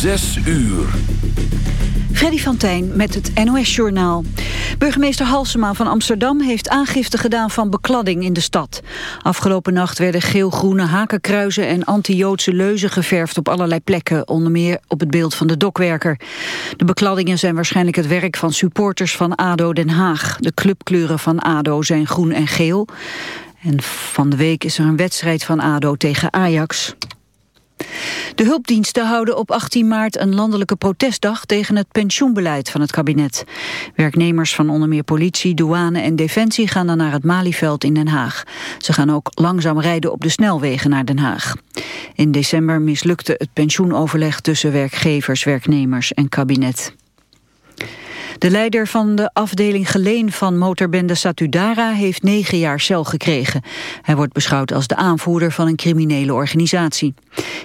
Zes uur. Freddy van Tijn met het NOS-journaal. Burgemeester Halsema van Amsterdam heeft aangifte gedaan van bekladding in de stad. Afgelopen nacht werden geel-groene hakenkruizen en anti-Joodse leuzen geverfd op allerlei plekken, onder meer op het beeld van de dokwerker. De bekladdingen zijn waarschijnlijk het werk van supporters van ADO Den Haag. De clubkleuren van ADO zijn groen en geel. En van de week is er een wedstrijd van ADO tegen Ajax. De hulpdiensten houden op 18 maart een landelijke protestdag tegen het pensioenbeleid van het kabinet. Werknemers van onder meer politie, douane en defensie gaan dan naar het Malieveld in Den Haag. Ze gaan ook langzaam rijden op de snelwegen naar Den Haag. In december mislukte het pensioenoverleg tussen werkgevers, werknemers en kabinet. De leider van de afdeling Geleen van motorbende Satudara heeft negen jaar cel gekregen. Hij wordt beschouwd als de aanvoerder van een criminele organisatie.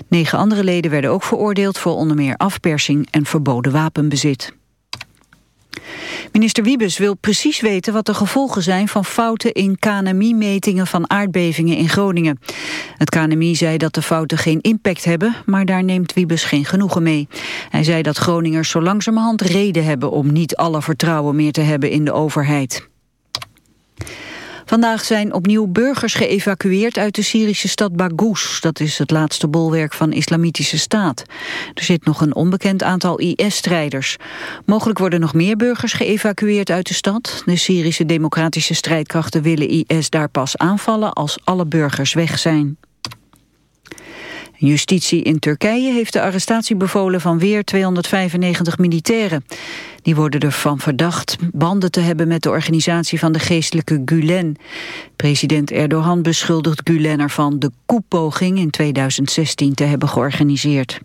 Negen andere leden werden ook veroordeeld voor onder meer afpersing en verboden wapenbezit. Minister Wiebes wil precies weten wat de gevolgen zijn van fouten in KNMI-metingen van aardbevingen in Groningen. Het KNMI zei dat de fouten geen impact hebben, maar daar neemt Wiebes geen genoegen mee. Hij zei dat Groningers zo langzamerhand reden hebben om niet alle vertrouwen meer te hebben in de overheid. Vandaag zijn opnieuw burgers geëvacueerd uit de Syrische stad Baghouz. Dat is het laatste bolwerk van islamitische staat. Er zit nog een onbekend aantal IS-strijders. Mogelijk worden nog meer burgers geëvacueerd uit de stad. De Syrische democratische strijdkrachten willen IS daar pas aanvallen als alle burgers weg zijn. Justitie in Turkije heeft de arrestatie bevolen van weer 295 militairen. Die worden ervan verdacht banden te hebben met de organisatie van de geestelijke Gulen. President Erdogan beschuldigt Gulen ervan de koepoging in 2016 te hebben georganiseerd.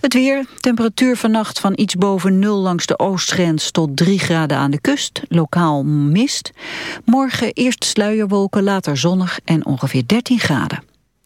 Het weer, temperatuur vannacht van iets boven nul langs de oostgrens tot 3 graden aan de kust, lokaal mist. Morgen eerst sluierwolken, later zonnig en ongeveer 13 graden.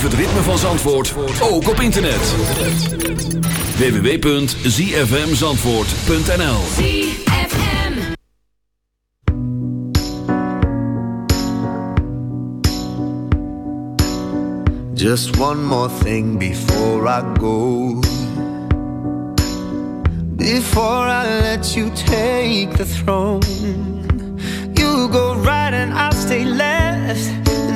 Ritme van Zandvoort ook op internet. www.zfmzandvoort.nl Just one more thing before I go. Before I let you take the throne, you go right and I'll stay left.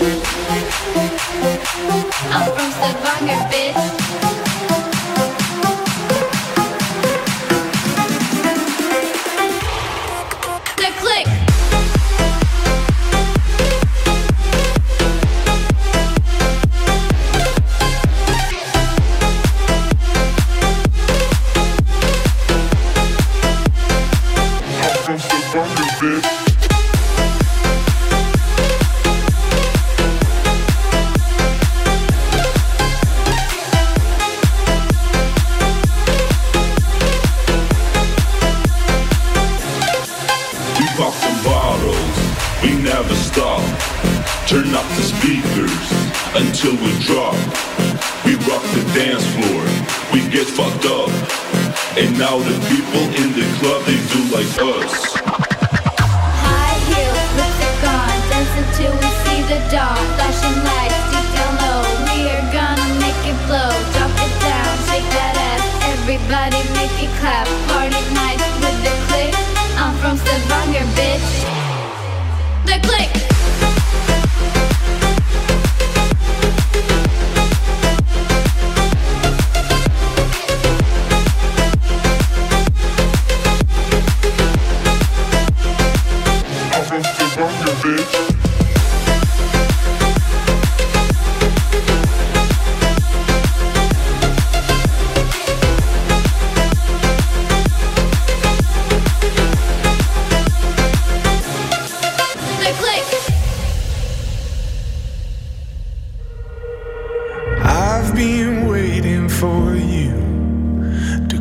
I'm from Stavanger,